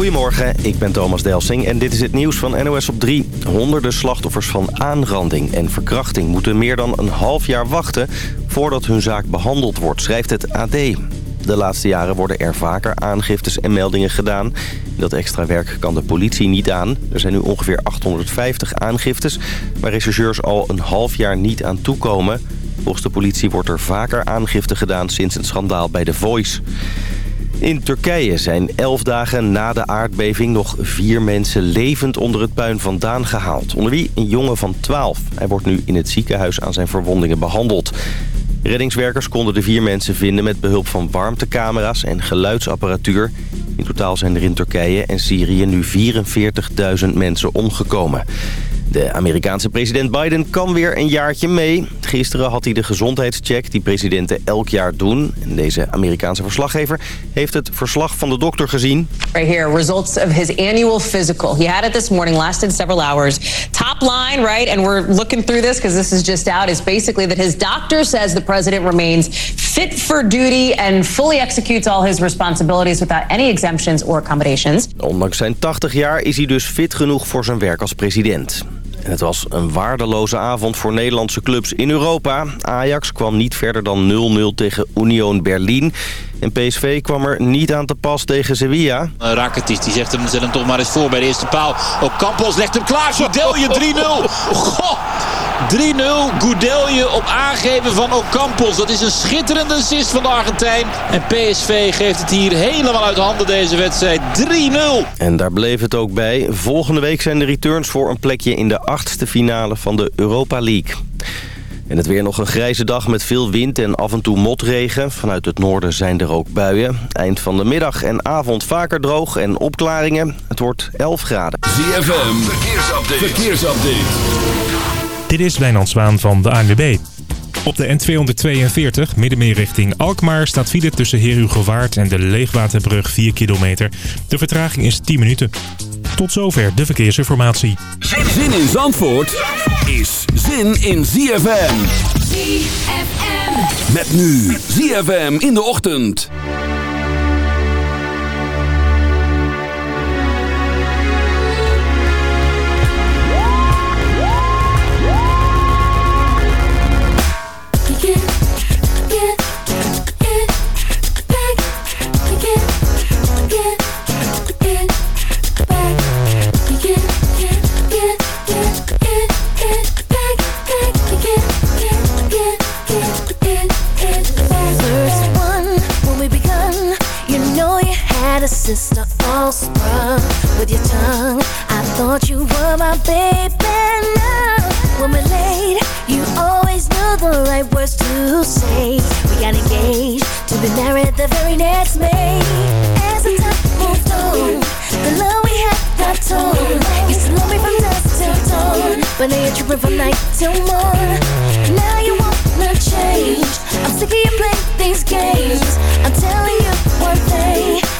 Goedemorgen, ik ben Thomas Delsing en dit is het nieuws van NOS op 3. Honderden slachtoffers van aanranding en verkrachting moeten meer dan een half jaar wachten... voordat hun zaak behandeld wordt, schrijft het AD. De laatste jaren worden er vaker aangiftes en meldingen gedaan. Dat extra werk kan de politie niet aan. Er zijn nu ongeveer 850 aangiftes... waar rechercheurs al een half jaar niet aan toekomen. Volgens de politie wordt er vaker aangifte gedaan sinds het schandaal bij The Voice. In Turkije zijn elf dagen na de aardbeving nog vier mensen levend onder het puin vandaan gehaald. Onder wie een jongen van 12. Hij wordt nu in het ziekenhuis aan zijn verwondingen behandeld. Reddingswerkers konden de vier mensen vinden met behulp van warmtecamera's en geluidsapparatuur. In totaal zijn er in Turkije en Syrië nu 44.000 mensen omgekomen. De Amerikaanse president Biden kan weer een jaartje mee. Gisteren had hij de gezondheidscheck die presidenten elk jaar doen. En deze Amerikaanse verslaggever heeft het verslag van de dokter gezien. Right here, results of his annual physical. He had it this morning, lasted several hours. Top line, right, and we're looking through this because this is just out, is basically that his doctor says the president remains fit for duty and fully executes all his responsibilities without any exemptions or accommodations. Ondanks zijn 80 jaar is hij dus fit genoeg voor zijn werk als president. En het was een waardeloze avond voor Nederlandse clubs in Europa. Ajax kwam niet verder dan 0-0 tegen Union Berlin. En PSV kwam er niet aan te pas tegen Sevilla. Uh, Rakitic die zegt hem, zet hem toch maar eens voor bij de eerste paal. Ook Campos legt hem klaar. Goudelje 3-0. Goh, 3-0. Goudelje op aangeven van Ocampos. Dat is een schitterende assist van de Argentijn. En PSV geeft het hier helemaal uit handen deze wedstrijd. 3-0. En daar bleef het ook bij. Volgende week zijn de returns voor een plekje in de achtste finale van de Europa League. En het weer nog een grijze dag met veel wind en af en toe motregen. Vanuit het noorden zijn er ook buien. Eind van de middag en avond vaker droog en opklaringen. Het wordt 11 graden. ZFM, verkeersupdate. verkeersupdate. Dit is Wijnand Zwaan van de ANWB. Op de N242, middenmeer richting Alkmaar, staat file tussen Herugewaard en de Leegwaterbrug 4 kilometer. De vertraging is 10 minuten. Tot zover de verkeersinformatie. Zin in Zandvoort is zin in ZFM. ZFM. Met nu ZFM in de ochtend. Sister all sprung with your tongue. I thought you were my baby. Now, when we're late, you always knew the right words to say. We got engaged to be married the very next May. As the time moved on, the love we had got torn. Used to love me from dusk till dawn, but now you're tripping from night till morn. Now you wanna change. I'm sick of you playing these games. I'm telling you one thing.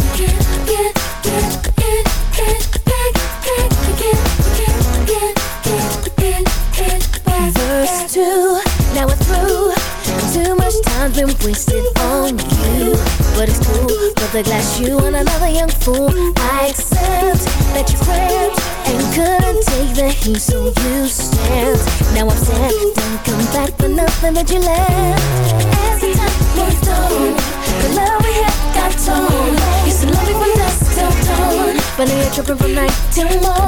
the glass you and another young fool. I accept that you cramped and couldn't take the heat, so you snapped. Now I'm sad, don't come back for nothing that you left. As the time moved on, the love we had got torn. Used to love me from dusk till dawn, but now you're tripping from night till morn.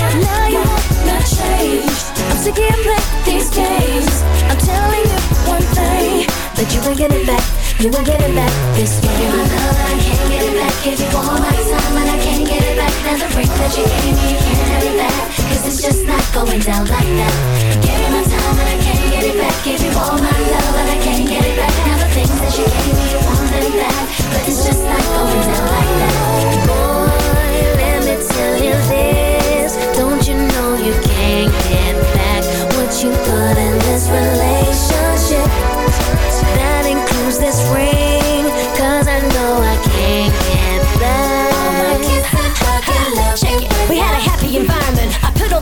Now you want to change. I'm sick of playing these games. I'm telling you one thing that you ain't getting back. You ain't getting back this way. Give you my I can't get it back. Give you all my time and I can't get it back. Now the break that you gave me, you can't have it back. Cause it's just not going down like that. Give you my time and I can't get it back. Give you all my love and I can't get it back. Now the things that you gave me, you want them back. But it's just not going down like that.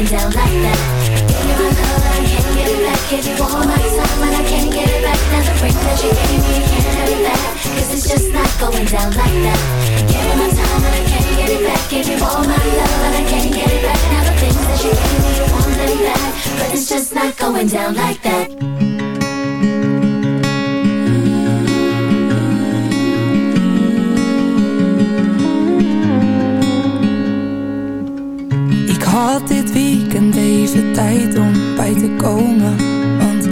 Going down like that. You my love I can't get it back. Give you all my time and I can't get it back. Now the ring that you gave me, you can't have it back. Cause it's just not going down like that. Give you my time and I can't get it back. Give you all my love and I can't get it back. Now the things that you gave me, you want them back. But it's just not going down like that. Had dit weekend even tijd om bij te komen Want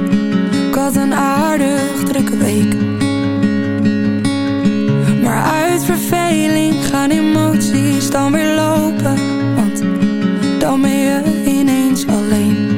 ik had een aardig drukke week. Maar uit verveling gaan emoties dan weer lopen Want dan ben je ineens alleen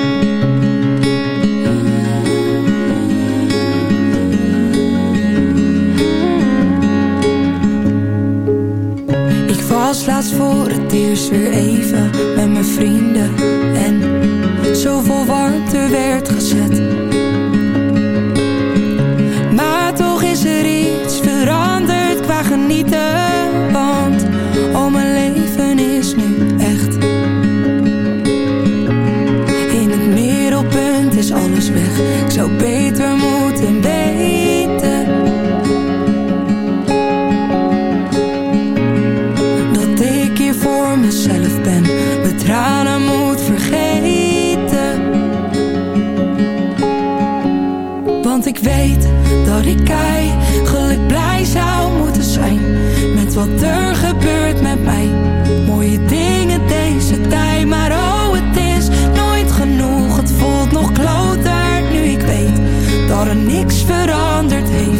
Was laatst voor het eerst weer even met mijn vrienden. En zoveel warmte werd Wat er gebeurt met mij. Mooie dingen deze tijd Maar oh het is nooit genoeg. Het voelt nog kloter nu ik weet Dat er niks veranderd heeft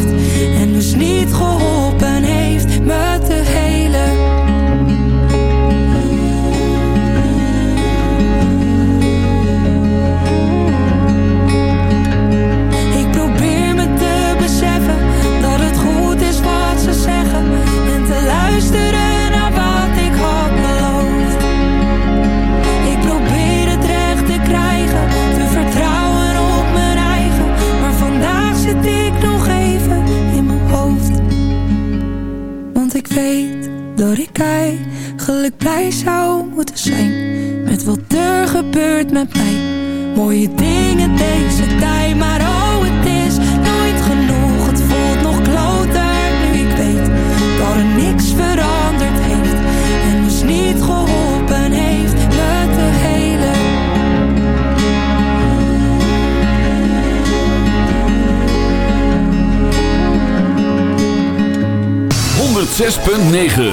gebeurt met mij. Mooie dingen deze tijd, maar oh het is nooit genoeg. Het voelt nog kloter nu ik weet dat er niks veranderd heeft En dus niet geholpen heeft helen Honderd zes punt negen.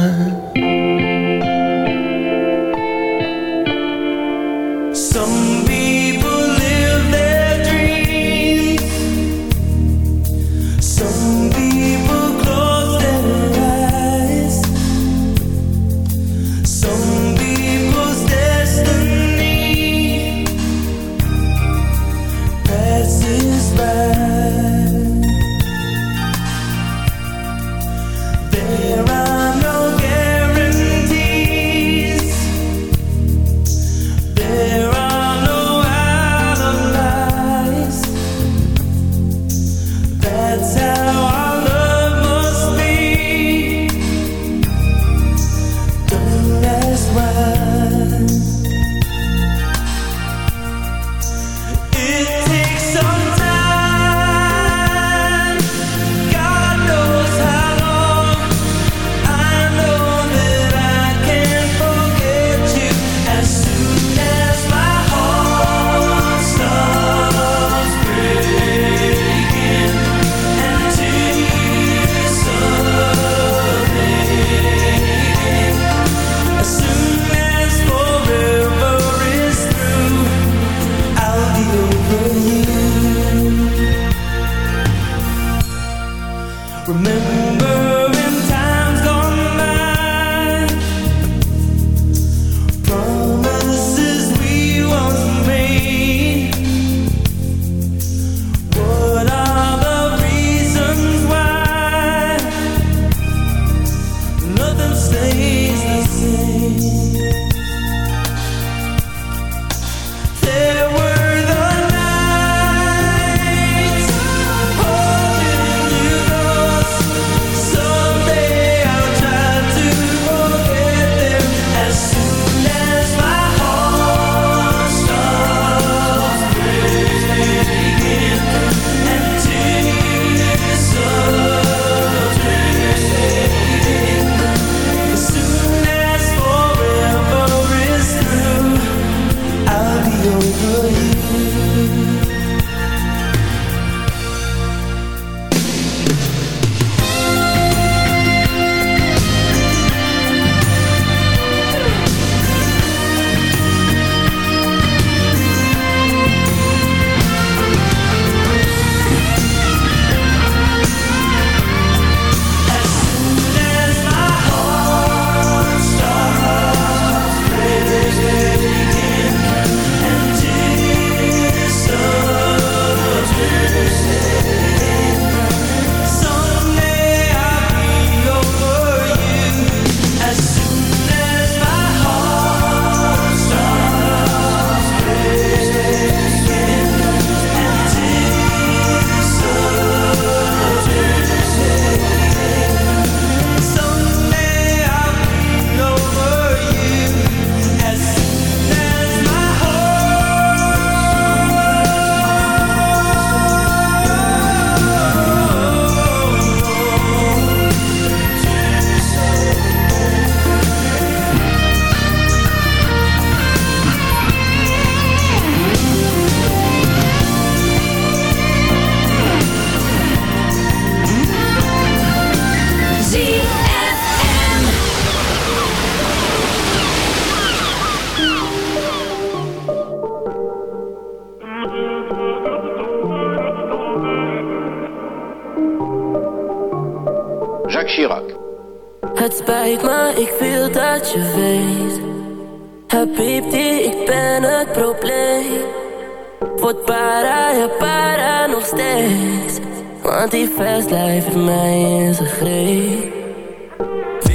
Want die fast life heeft mij in zijn greep.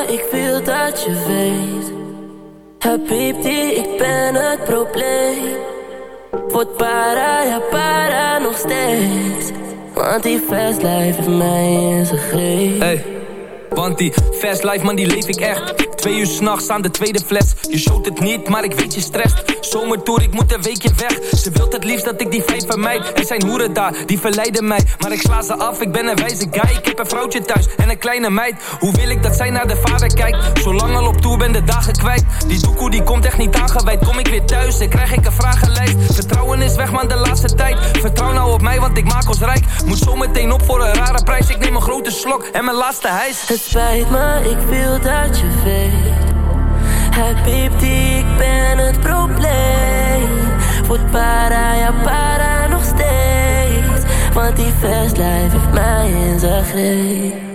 ik wil dat je weet. Habibti, ik ben het probleem. Word para, ja para nog steeds. Want die fast life heeft mij in zijn greep. Hey. Want die fast life man die leef ik echt Twee uur s'nachts aan de tweede fles. Je showt het niet, maar ik weet je strest Zomertour, ik moet een weekje weg. Ze wilt het liefst dat ik die vijf vermijd Er zijn hoeren daar, die verleiden mij. Maar ik sla ze af, ik ben een wijze guy. Ik heb een vrouwtje thuis en een kleine meid. Hoe wil ik dat zij naar de vader kijkt? Zolang al op tour ben de dagen kwijt. Die doekoe die komt echt niet aangeweid. Kom ik weer thuis en krijg ik een vragenlijst. Vertrouwen is weg man de laatste tijd. Vertrouw nou op mij want ik maak ons rijk. Moet zo meteen op voor een rare prijs. Ik neem een grote slok en mijn laatste hijs. Het spijt me, ik wil dat je weet Hey baby, ik ben het probleem. Wordt para, ja para nog steeds. Want die fast life heeft mij in zijn greep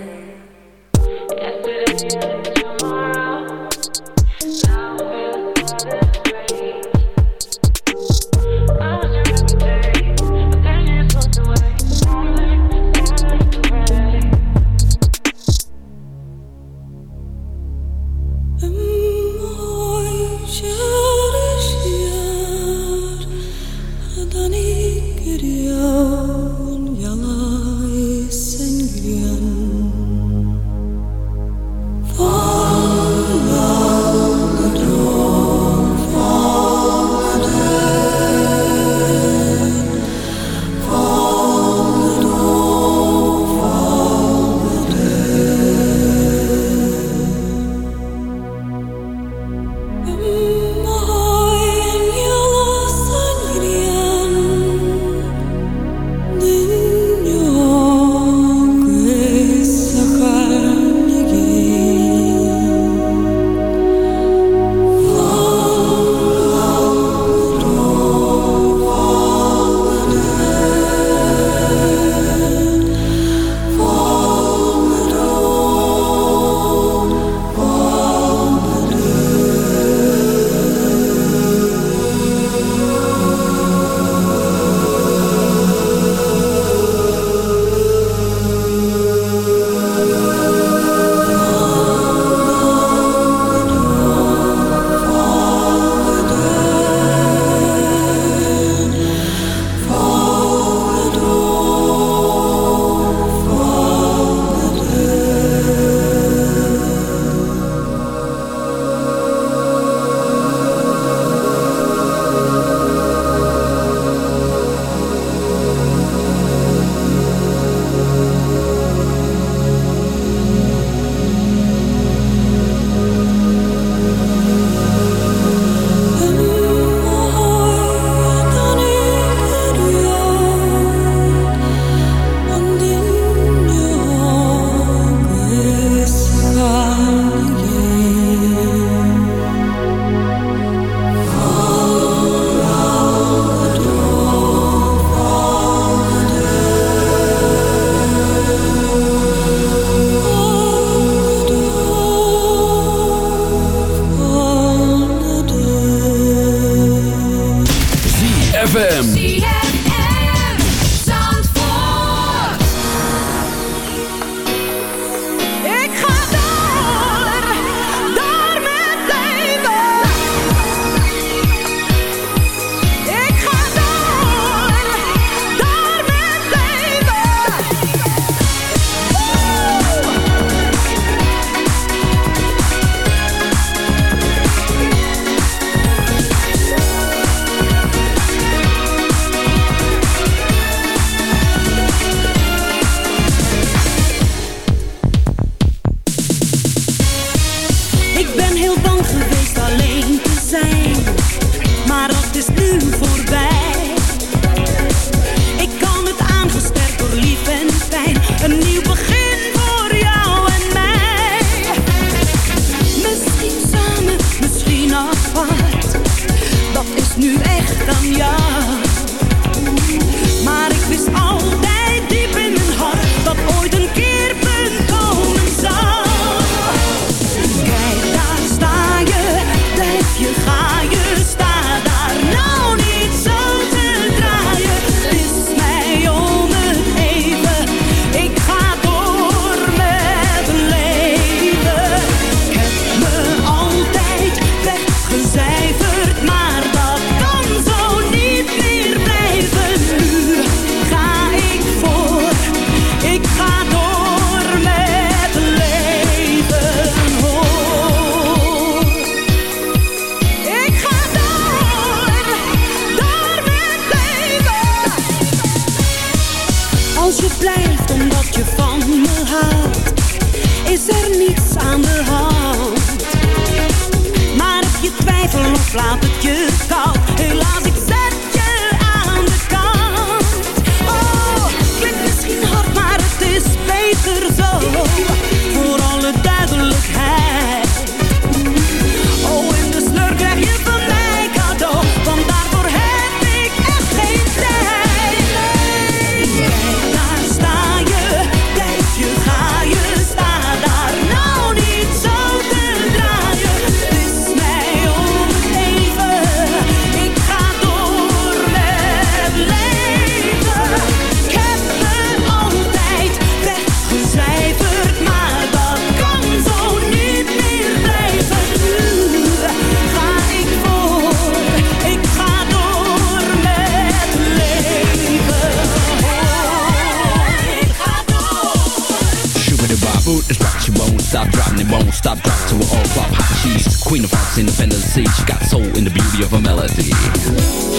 stop dropping, it won't stop drop to her all flop hot. She's queen of hearts, independent sea. She got soul in the beauty of her melody.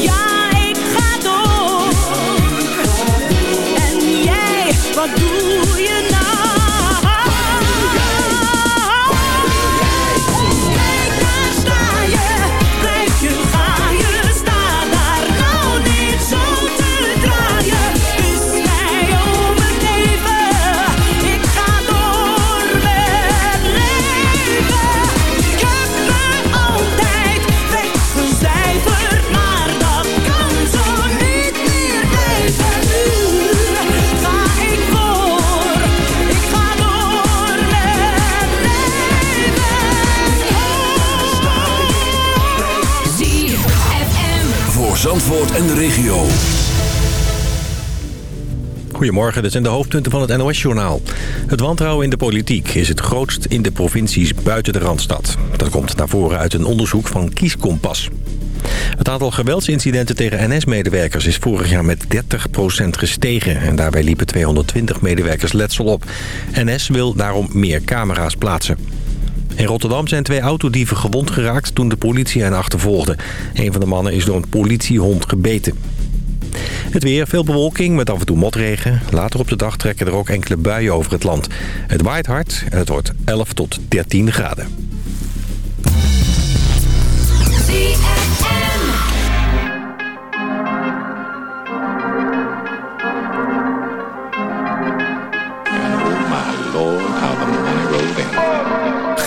Ja, ik ga door. En jij, wat doe je En de regio. Goedemorgen, dit zijn de hoofdpunten van het NOS-journaal. Het wantrouwen in de politiek is het grootst in de provincies buiten de Randstad. Dat komt naar voren uit een onderzoek van Kieskompas. Het aantal geweldsincidenten tegen NS-medewerkers is vorig jaar met 30% gestegen. En daarbij liepen 220 medewerkers letsel op. NS wil daarom meer camera's plaatsen. In Rotterdam zijn twee autodieven gewond geraakt toen de politie hen achtervolgde. Een van de mannen is door een politiehond gebeten. Het weer, veel bewolking met af en toe motregen. Later op de dag trekken er ook enkele buien over het land. Het waait hard en het wordt 11 tot 13 graden.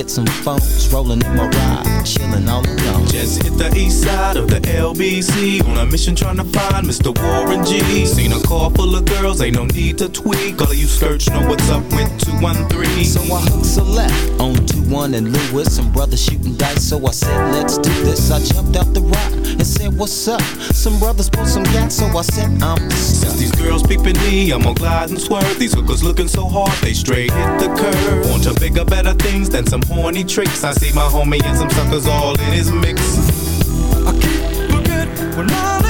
get some phones. Rolling in my ride, chilling all alone. Just hit the east side of the LBC on a mission trying to find Mr. Warren G. Seen a car full of girls, ain't no need to tweak. All of you skirts know what's up with 213. So I hooked a left on 2-1 and Lewis. Some brothers shooting dice, so I said, let's do this. I jumped out the rock and said, what's up? Some brothers pulled some gas, so I said, I'm Since these girls peeping me, I'm gonna glide and swerve. These hookers looking so hard, they straight hit the curve. Want to bigger, better things than some horny tricks. I see my homie and some suckers all in his mix. We're not in love anymore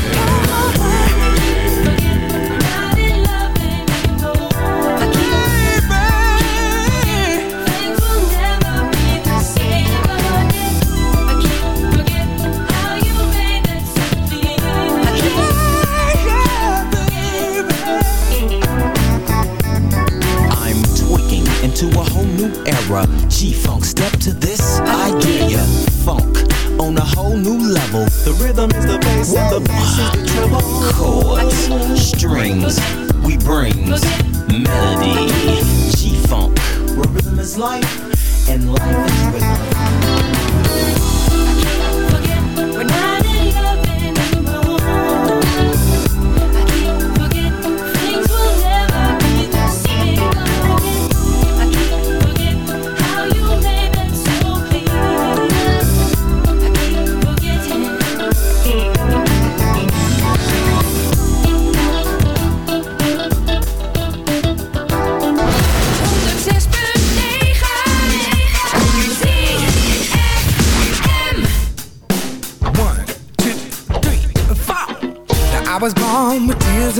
The rhythm is the bass and the bass is the treble. Chords, strings, we bring melody. G-Funk, where rhythm is life and life is rhythm.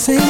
Sing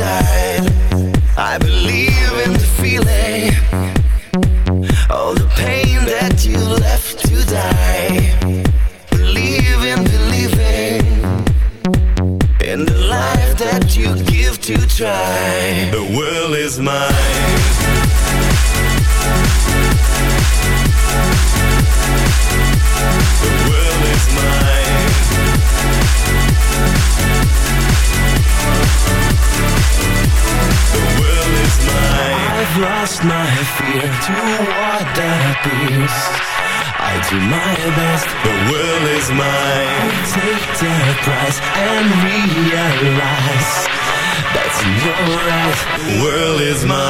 side world is mine.